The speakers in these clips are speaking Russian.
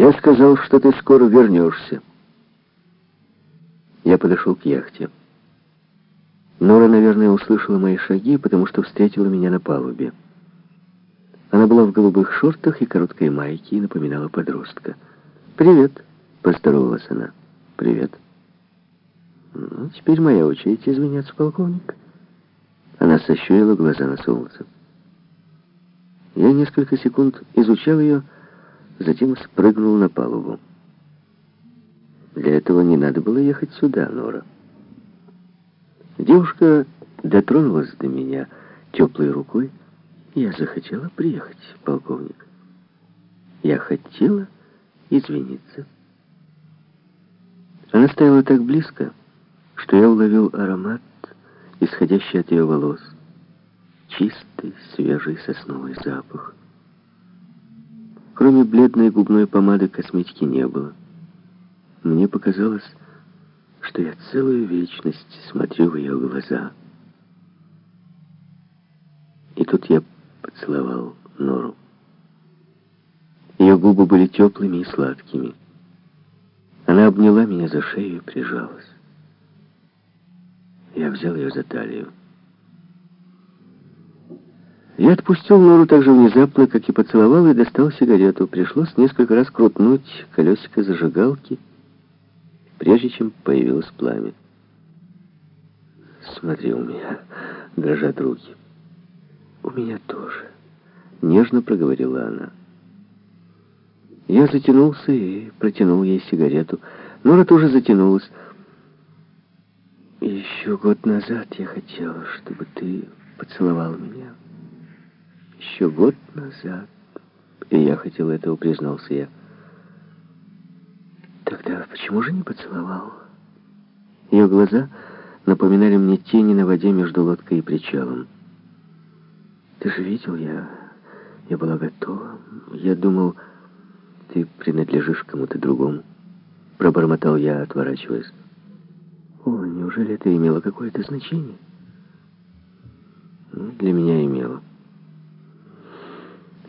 Я сказал, что ты скоро вернешься. Я подошел к яхте. Нора, наверное, услышала мои шаги, потому что встретила меня на палубе. Она была в голубых шортах и короткой майке и напоминала подростка. «Привет», — поздоровалась она. «Привет». «Ну, теперь моя очередь извиняться, полковник». Она сощурила глаза на солнце. Я несколько секунд изучал ее, затем спрыгнул на палубу. Для этого не надо было ехать сюда, Нора. Девушка дотронулась до меня теплой рукой. Я захотела приехать, полковник. Я хотела извиниться. Она стояла так близко, что я уловил аромат, исходящий от ее волос. Чистый, свежий сосновый запах. Кроме бледной губной помады косметики не было. Мне показалось, что я целую вечность смотрю в ее глаза. И тут я поцеловал Нору. Ее губы были теплыми и сладкими. Она обняла меня за шею и прижалась. Я взял ее за талию. Я отпустил Нору так же внезапно, как и поцеловал, и достал сигарету. Пришлось несколько раз крутнуть колесико зажигалки, прежде чем появилось пламя. Смотри, у меня дрожат руки. У меня тоже. Нежно проговорила она. Я затянулся и протянул ей сигарету. Нора тоже затянулась. Еще год назад я хотела, чтобы ты поцеловал меня. Еще год назад. И я хотел этого, признался я. Тогда почему же не поцеловал? Ее глаза напоминали мне тени на воде между лодкой и причалом. Ты же видел, я, я была готова. Я думал, ты принадлежишь кому-то другому. Пробормотал я, отворачиваясь. О, неужели это имело какое-то значение? Ну, для меня.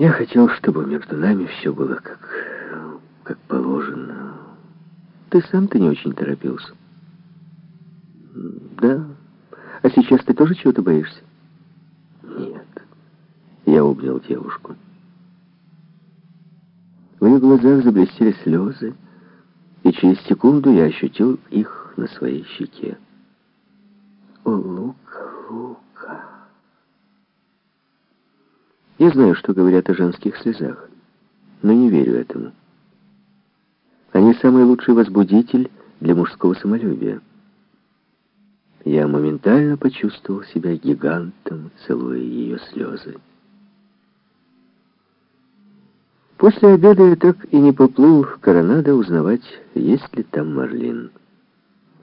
Я хотел, чтобы между нами все было как, как положено. Ты сам-то не очень торопился. Да. А сейчас ты тоже чего-то боишься? Нет. Я обнял девушку. В ее глазах заблестели слезы, и через секунду я ощутил их на своей щеке. О, Я знаю, что говорят о женских слезах, но не верю этому. Они самый лучший возбудитель для мужского самолюбия. Я моментально почувствовал себя гигантом, целуя ее слезы. После обеда я так и не поплыл в Коронадо узнавать, есть ли там Марлин.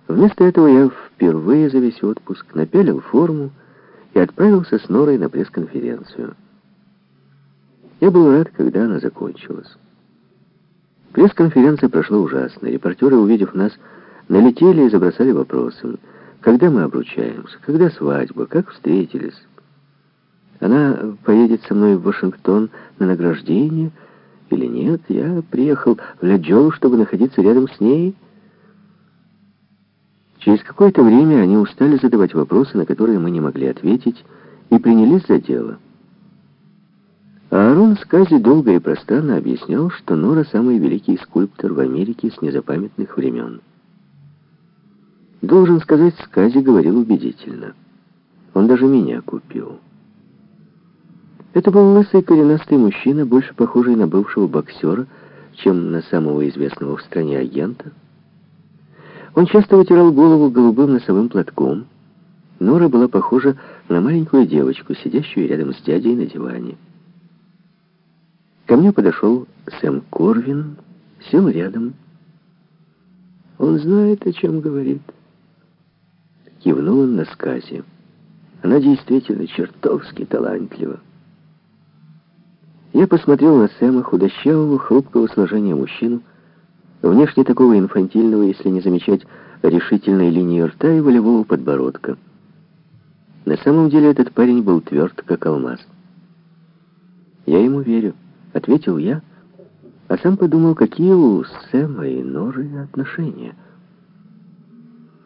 Вместо этого я впервые за весь отпуск напялил форму и отправился с Норой на пресс-конференцию. Я был рад, когда она закончилась. Пресс-конференция прошла ужасно. Репортеры, увидев нас, налетели и забросали вопросами. Когда мы обручаемся? Когда свадьба? Как встретились? Она поедет со мной в Вашингтон на награждение или нет? Я приехал в Ладжоу, чтобы находиться рядом с ней. Через какое-то время они устали задавать вопросы, на которые мы не могли ответить, и принялись за дело. Аарон Скази долго и пространно объяснял, что Нора самый великий скульптор в Америке с незапамятных времен. Должен сказать, Скази говорил убедительно. Он даже меня купил. Это был лысый коренастый мужчина, больше похожий на бывшего боксера, чем на самого известного в стране агента. Он часто вытирал голову голубым носовым платком. Нора была похожа на маленькую девочку, сидящую рядом с дядей на диване. Ко мне подошел Сэм Корвин, сел рядом. Он знает, о чем говорит. Кивнул он на сказе. Она действительно чертовски талантлива. Я посмотрел на Сэма, худощавого, хрупкого сложения мужчину, внешне такого инфантильного, если не замечать решительной линии рта и волевого подбородка. На самом деле этот парень был тверд, как алмаз. Я ему верю. — ответил я. А сам подумал, какие у Сэма и Норы отношения –